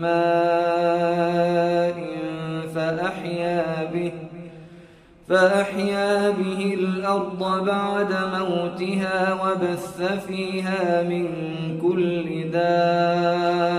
ماء فأحيا به فأحيا به الأرض بعد موتها وبث فيها من كل دابة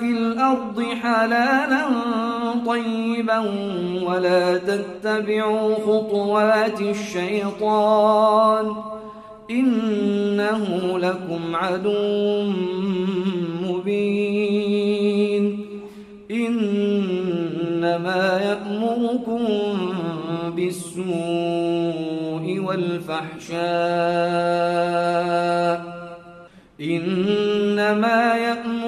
في الأرض حلالا طيبا ولا تتبعوا خطوات الشيطان إنه لكم عدو مبين إنما يأمركم بالسوء والفحشاء إنما يأمركم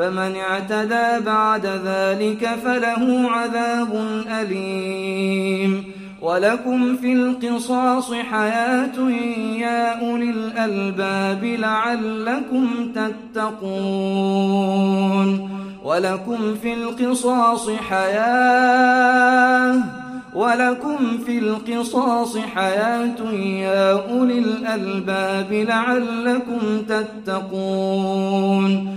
فمن اعتدى بعد ذلك فله عذاب أليم. ولكم في القصاص حياة يا أولي الألباب لعلكم تتقون. ولكم في القصاص حياة ولكم في القصاص حياة يا أولي الألباب لعلكم تتقون.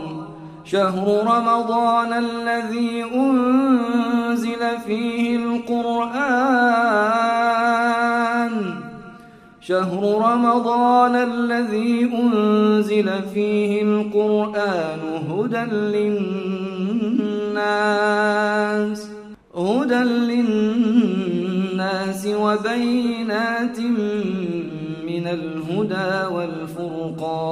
شهر رمضان الذي أنزل فيه القرآن. شهر رمضان الذي أنزل فيه القرآن هدى للناس هدى للناس وبينات من الهدى والفرقان.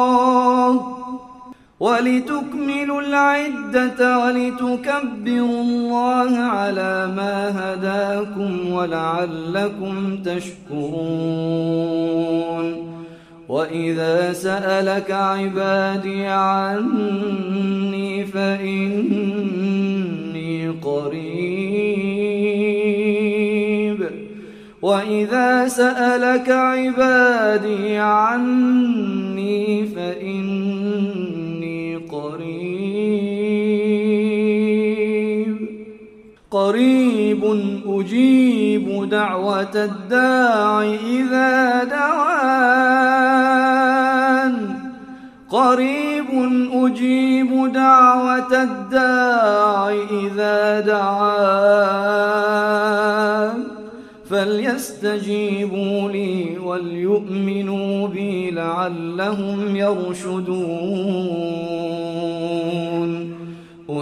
ولتكملوا العدة ولتكبروا الله على ما هداكم ولعلكم تشكرون. وإذا سألك عبادي عني فإني قريب. وإذا سألك عبادي عني فإني أجيب دعوة الداع إذا دعان. قريب أجيب دعوة الداع إذا دعان. فليستجيبوا لي وليؤمنوا بي لعلهم يرشدون.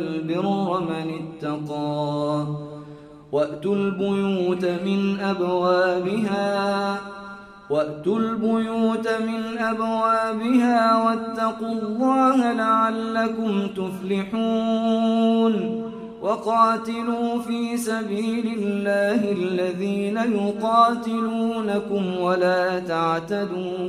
البر من اتقى وأتوا البيوت من أبوابها وأتوا البيوت من أبوابها واتقوا الله لعلكم تفلحون وقاتلوا في سبيل الله الذين يقاتلونكم ولا تعتدوا